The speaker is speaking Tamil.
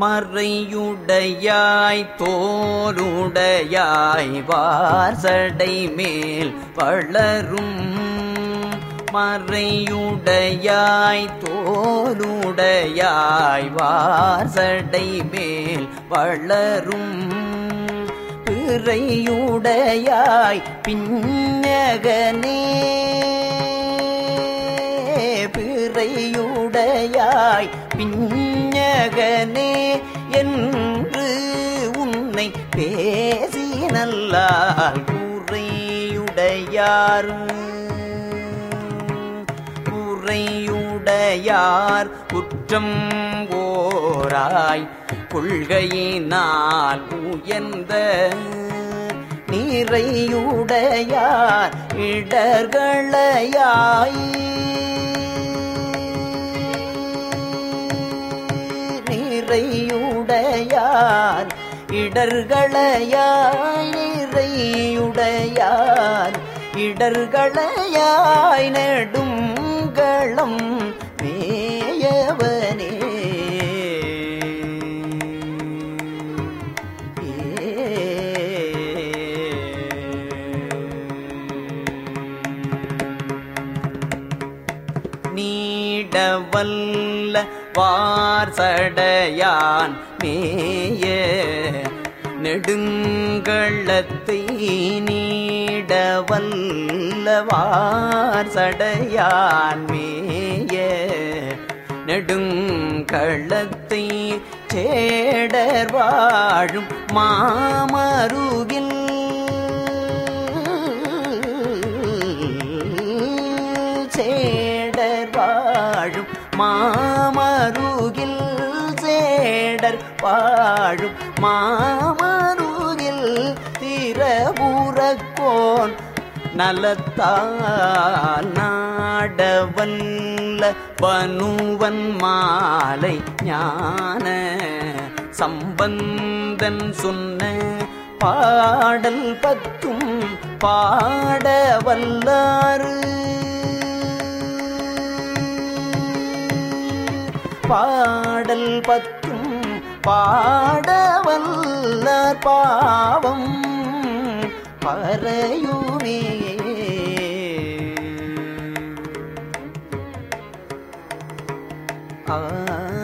மறையுடையாய் தோருடையாய் வாசடை மேல் வளரும். மறையுடையாய் தோருடையாய் வாசடை மேல் வளரும். பிறையுடையாய் பின்னகனே. பிறையுடையாய் பின்னகனே என்று உன்னை பேசி நல்லால் குறையுடையார் குறையுடையார் குற்றம் ஓராய் கொள்கையினால் உயர்ந்த நிறையுடையார் இடர்களையாய் நிறையுடையார் இடர்களையாய் நிறையுடையார் இடர்களையாய் நெடுங்களம் நீடவல்ல வார்சடையான் மேய நெடுங்களத்தை நீடவல்ல வார்சடையான் மேய நெடுங்களத்தை சேடர் வாழும் மாமருகில் வாழும் மாமருகில் சேடர் வாழும் மாமருகில் திரபுறக்கோன் நலத்தால் நாடவல்ல பனுவன் மாலை ஞான சம்பந்தன் சொன்ன பாடல் பத்தும் பாட வல்லாறு பாடல் பத்தும் பாடவல்ல பாவம் பறையுமே. ஆ.